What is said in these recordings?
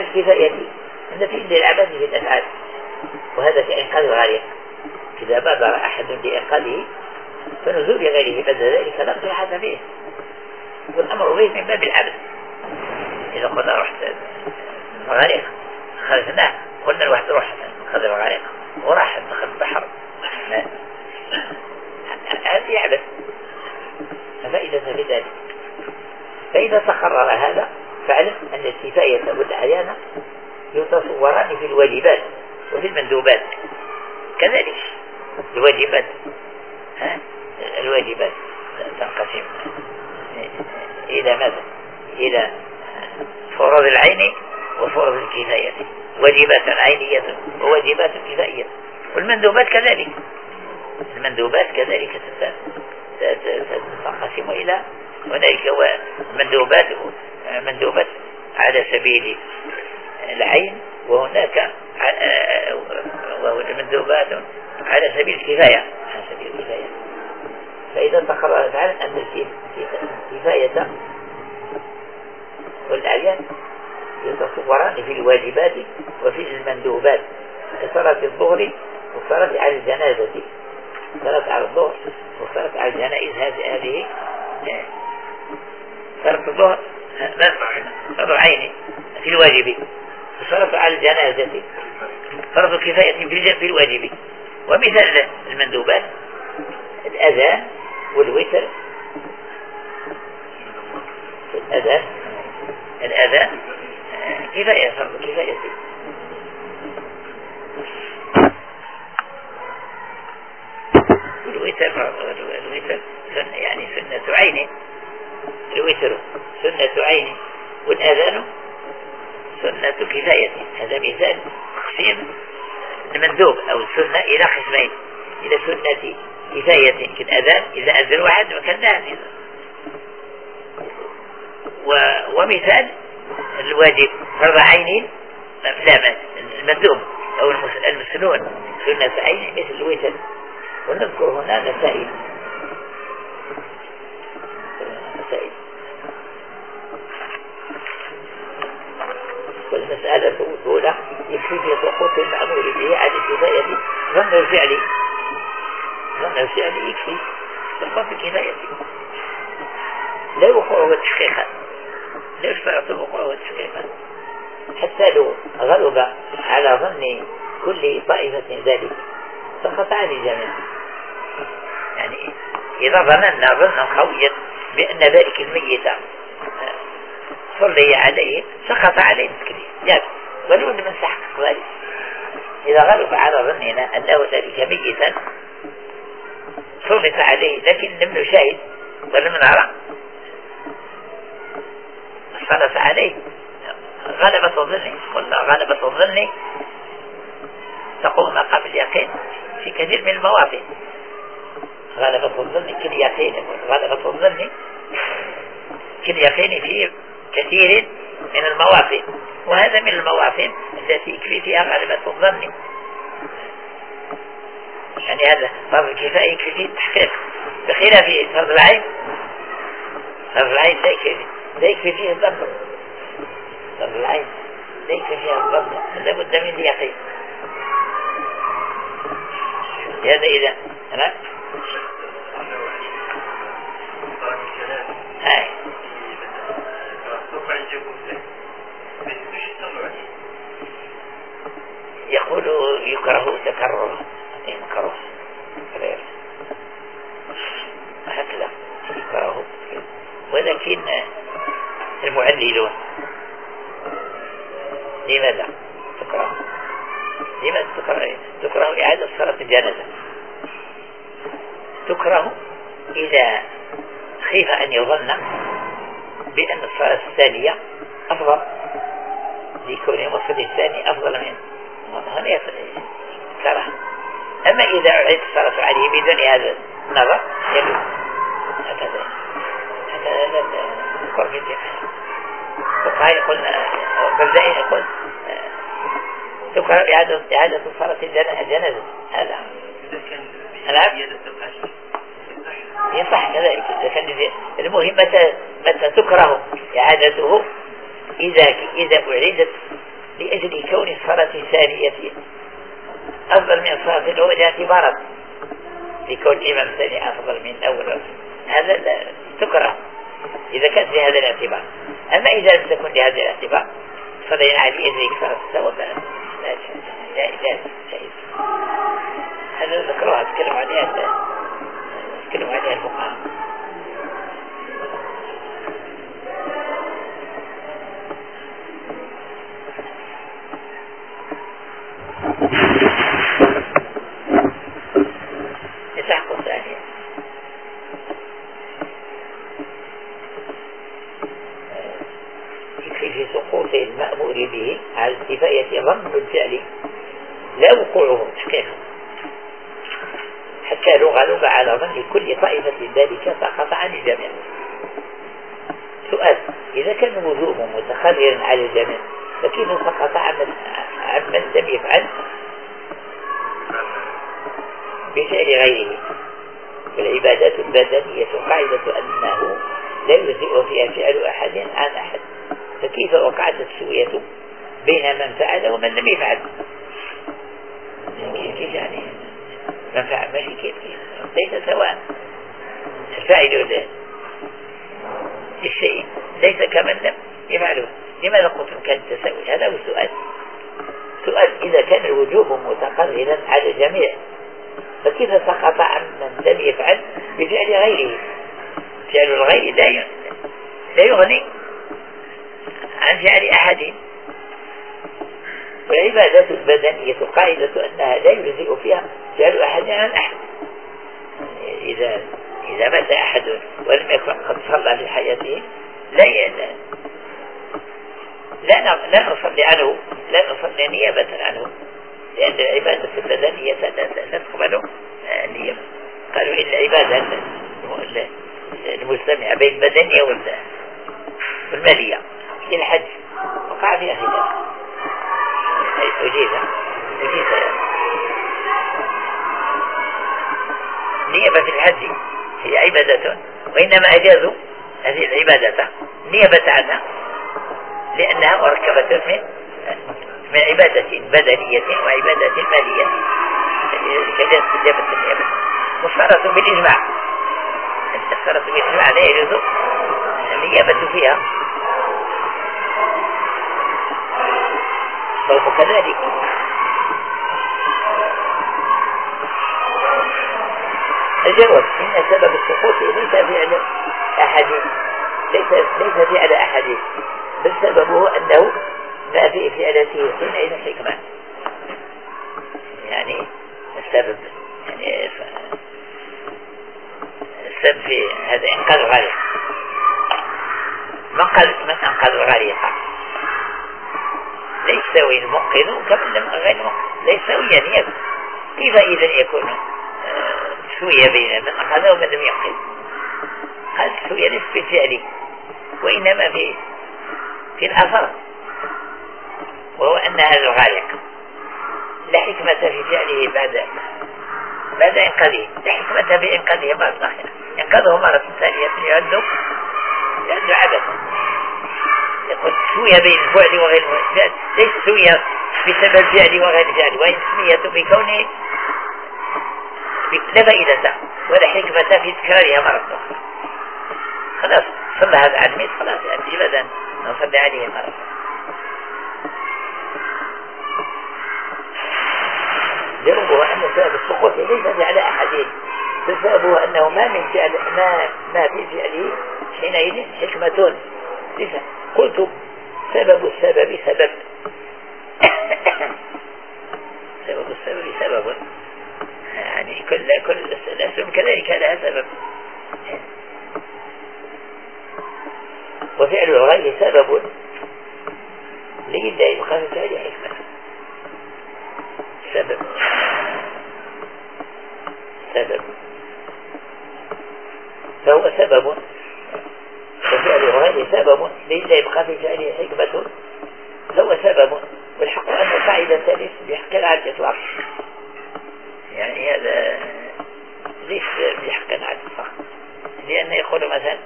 الكفاية أن في للعبث في الأفعال. وهذا في إنقاذ الغريق إذا بادر أحد بإنقاذه فنزول غيره بعد ذلك لا صحة فيه. والأمر به من باب العبث إذا قلنا رحت الغريق خلفناه. قلنا الواحد روح خذ الغريق وراح دخل البحر. هذا يعبث. فائدة في ذلك فإذا تقرر هذا فاعلم أن الكفاية والأعيان يتصوران في الواجبات وفي المندوبات. كذلك الواجبات الواجبات تنقسم. إلى ماذا؟ إلى فروض العين وفروض الكفاية. واجبات عينية وواجبات كفائية والمندوبات كذلك. المندوبات كذلك تنقسم إلى هنالك مندوبات مندوبات على سبيل العين وهناك مندوبات على سبيل الكفاية على سبيل الكفاية. فإذا تقرر تعالى أن الكفاية والأعيان يتصوران في الواجبات وفي المندوبات كصلاة الظهر وصلاة على الجنازة صلاة على الظهر وصلاة على الجنائز هذه صلاة الظهر فرض عيني في الواجب. وصلاة على الجنازة. فرض كفاية في الواجب. ومثال المندوبات. الأذان والوتر. الأذان. الأذان. كفاية فرض كفاية. الوتر الوتر. يعني سنة عين الوتر سنة عين والأذان؟ سنة كفاية. هذا مثال تقسيم المندوب أو السنة إلى قسمين. إلى سنة كفاية كالأذان إذا أذن واحد مكان نافذ ومثال الواجب فرض عين لا المندوب أو المسنون. سنة عين مثل الوتر. ونذكر هنا مسائل. يكفي في سقوط المأمور به على الكفاية ظن الفعل ظن الفعل يكفي سقوط الكفاية لا وقوع تحقيقا لا يشترط وقوع تحقيقا حتى لو غلب على ظن كل طائفة ذلك سقط عن الجميع يعني إذا ظننا ظنا قويا بأن ذلك الميت صلي عليه سقط عليه التكليف يعني ولو من سحق ذلك إذا غلب على ظننا أنه ذلك ميتا صلت عليه لكن لم نشاهد ولم نرى. صلت عليه. غلبة الظن. قلنا غلبة الظن تقوم مقام اليقين في كثير من المواطن. غلبة الظن كاليقين غلبة الظن كاليقين في كثير من المواطن. وهذا من المواطن التي يكفي فيها غلبة الظن. يعني هذا فرض الكفاية يكفي فيه التحقيق. بخلاف فرض العين فرض العين لا يكفي لا يكفي فيه الظن. فرض العين لا يكفي فيها الظن. لابد من اليقين. هذا إذا يقول يكره تكرر يكره هكذا يكره. ولكن المعللون لماذا تكره؟ لماذا تكره؟ تكره إعادة صلاة الجنازة. تكره إذا خيف أن يظن بأن الصلاة الثانية أفضل لكون المصلي الثاني أفضل من هنا كره أما إذا أعيد الصلاة عليه بدون هذا النظر يجوز هكذا. هكذا. القرب الجماعي الفقهاء يقول. بلدائي يقول تكره إعادة إعادة صلاة الجنازة. هذا. نعم. يصح كذلك كان المهم متى متى تكره إعادته إذا إذا أعيدت لأجل كون الصلاة الثانية أفضل من الصلاة الأولى اعتبارا لكون الإمام الثاني أفضل من الأول هذا تكره إذا كانت لهذا الاعتبار أما إذا لم تكن لهذا الاعتبار صلينا على أجل صلاة السوا لا لا لا هذا ذكروها تكلم عليها تكلم عليها الفقهاء به على الكفاية ظن الفعل لا وقوعه تحقيقا. حتى لغة على ظن كل طائفة ذلك سقط عن الجميع. سؤال إذا كان الوجوب متخررا على الجميع فكيف سقط عن من لم يفعل؟ بفعل غيره. والعبادات البدنية قاعدة أنه لا يجزئ فيها فعل أحد عن أحد. فكيف وقعت السوية بين من فعل ومن لم يفعل؟ كيف يعني؟ فعل ماشي كيف ليس سواء. الفاعل للشيء ليس كمن لم يفعله. لماذا قلتم كان التساوي هذا هو السؤال سؤال إذا كان الوجوب متقررا على الجميع فكيف سقط عن من لم يفعل بفعل غيره؟ فعل الغير لا يغني عن فعل أحد. والعبادة البدنية قاعدة أنها لا يجزئ فيها فعل أحد عن أحد. إذا إذا مات أحد ولم يكن قد صلى في حياته لا لا لا نصلي عنه لا نصلي نيابة عنه لأن العبادة البدنية لا تقبل نيابة. قالوا إن العبادة المجتمعة بين البدنية والمالية في الحج وقع فيها خلاف أجيب أجيب نيابة في الحج هي عبادة وإنما أجازوا هذه العبادة نيابة عنها لأنها مركبة من من عبادة بدنية وعبادة مالية. كذلك إجابة النيابة. مشترط بالإجماع. مشترط بالإجماع لا يجوز النيابة فيها. فهو الجواب إن سبب السقوط ليس فعل أحد ليس ليس فعل أحد بل سببه أنه ما في فعلته حينئذ حكمة. يعني السبب يعني السبب في هذا إنقاذ الغريق. من قال من أنقذ الغريق؟ لا يستوي المنقذ كمن غير لا يستويان يعني كيف إذا يكون؟ سوية بين من أخذ ومن لم ينقذ هذا السوية ليس في الفعل وإنما في في الأثر وهو أن هذا الغارق لا حكمة في فعله بعد بعد إنقاذه. لا حكمة في إنقاذه مرة أخرى إنقاذه مرة ثانية يعد يعد عبثا يقول سوية بين الفعل وغير الفعل. ليس سوية بسبب الفعل وغير الفعل وإن سمية بكونه لا فائدة ولا حكمة في تكرارها مرة أخرى خلاص صلى هذا على الميت خلاص. يجب أن نصلي عليه مرة جوابه أن سبب السقوط ليس على أحدين فسببه أنه ما من فعل ما ما في فعله حينئذ حكمة. ليس قلت سبب السبب سبب. سبب السبب سبب. يعني كل كل الأسلم كذلك لها سبب. وفعل الغير سبب لله يبقى في فعل حكمة. سبب. سبب. فهو سبب. وفعل غير سبب يبقى في فعله حكمة. هو سبب. والحق أن القاعدة ثالث بحق على الإطلاق يعني هذا ليس بحق على الإطلاق لأن يقول مثلا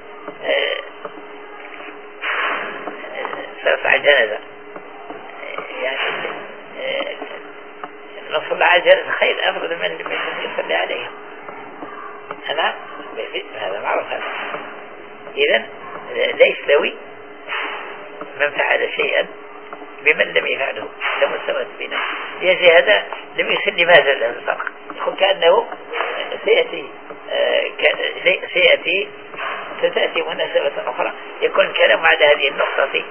صلاة على الجنازة يعني نصلي على الجنازة خير أفضل من من يصلي عليها أنا هذا معروف هذا. إذا ليس ذوي من فعل شيئا بمن لم يفعله لم سوت بنا يجي هذا لم يصل لماذا له الفرق. كأنه سيأتي آه، سيأتي ستأتي مناسبة أخرى. يكون الكلام على هذه النقطة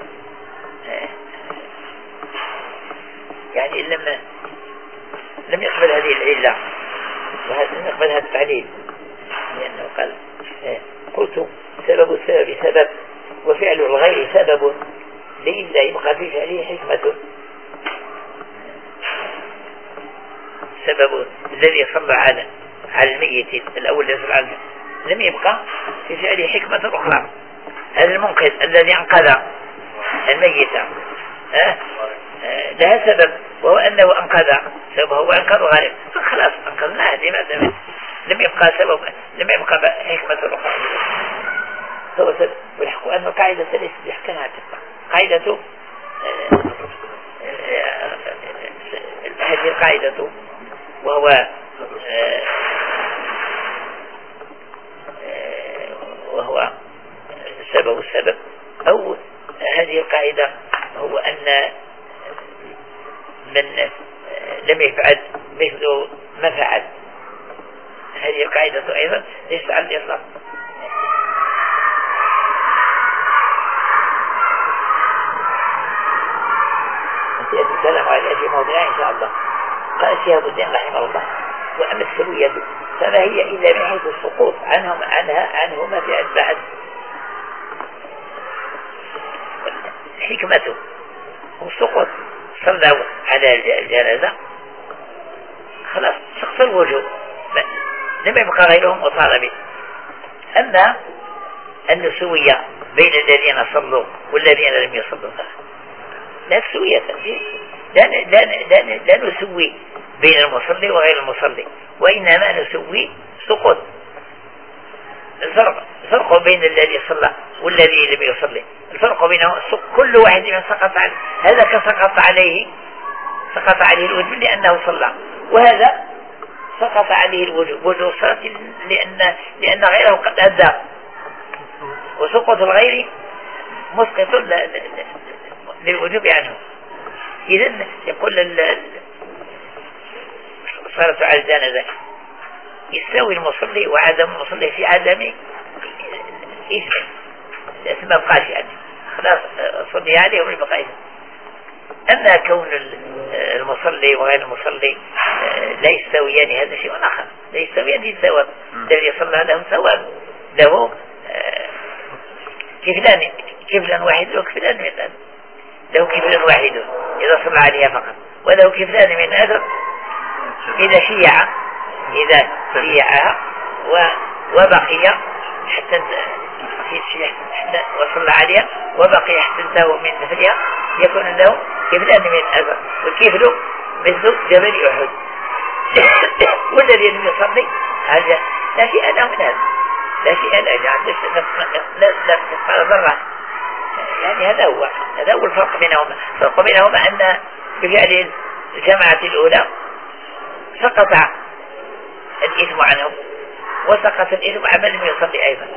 آه، يعني لم لم يقبل هذه العلة. لم يقبل هذا التعليل. لأنه قال آه، قلت سبب السبب سبب وفعل الغير سبب. لإلا يبقى في فعله حكمة. سبب الذي صلى على على الميت الأول الذي صلى على لم يبقى في فعله حكمة أخرى. هذا المنقذ الذي أنقذ الميت. أه؟ لها سبب وهو أنه أنقذ. سبب هو أنقذ غالب خلاص أنقذناه. لماذا لم يبقى سبب لم يبقى حكمة أخرى. هو سبب. والحق أن القاعدة ليست بحكمها تبقى. قاعدة هذه القاعدة. وهو وهو سبب السبب. أو هذه القاعدة هو أن من لم يفعل مثل ما فعل. هذه القاعدة أيضا ليست على الإطلاق سيأتي الكلام عليها في موضعها إن شاء الله قال شهاب الدين رحمه الله. وأما السوية فما هي إلا من حيث السقوط عنهم عنها عنهما في بعد. حكمته. والسقوط صلوا على الجنازة. خلاص شخص الوجوب لم يبقى غيرهم وصار أما النسوية بين الذين صلوا والذين لم يصلوا. لا تسوية لا, لا, لا نسوي بين المصلي وغير المصلي وإنما نسوي سقوط. الفرق الفرق بين الذي صلى والذي لم يصلي. الفرق بينهم كل واحد من سقط عليه. هذا كسقط عليه سقط عليه الوجوب لأنه صلى. وهذا سقط عليه الوجوب. وجوب الصلاة لأن, لأن غيره قد أدى. وسقط الغير مسقط للوجوب عنه. إذا يقول صارت على الجنازة يستوي المصلي وعدم المصلي في عدم اسم الاسم ما بقاش يعني. خلاص صلي عليه وما بقى أما كون المصلي وغير المصلي لا يستويان هذا شيء آخر. لا يستويان في الثواب. الذي صلى لهم ثواب. له كفلان كفلان واحد وكفلان مثلا له كفل واحد إذا صلى عليها فقط وله كفلان من أثر إذا شيع إذا شيعها وبقي حتى وصلى عليها وبقي حتى انتهوا من مثلها يكون له كفلان من أثر والكفل مثل جبل أحد والذي لم يصلي هذا لا شيء له من هذا لا شيء له لا لا لا ذرة يعني هذا هو هذا هو الفرق بينهما. الفرق بينهما أن بفعل الجماعة الأولى سقط الإثم عنهم وسقط الإثم عن من يصلي أيضا.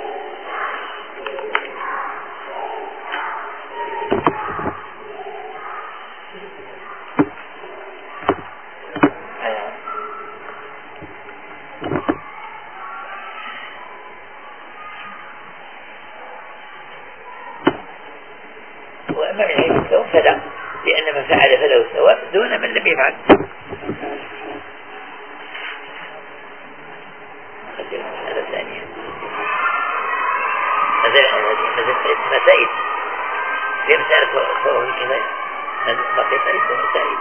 فلا لأن من فعل فله الثواب دون من لم يفعل. المسألة الثانية مسائل في مسألة فوق الكفاية مسائل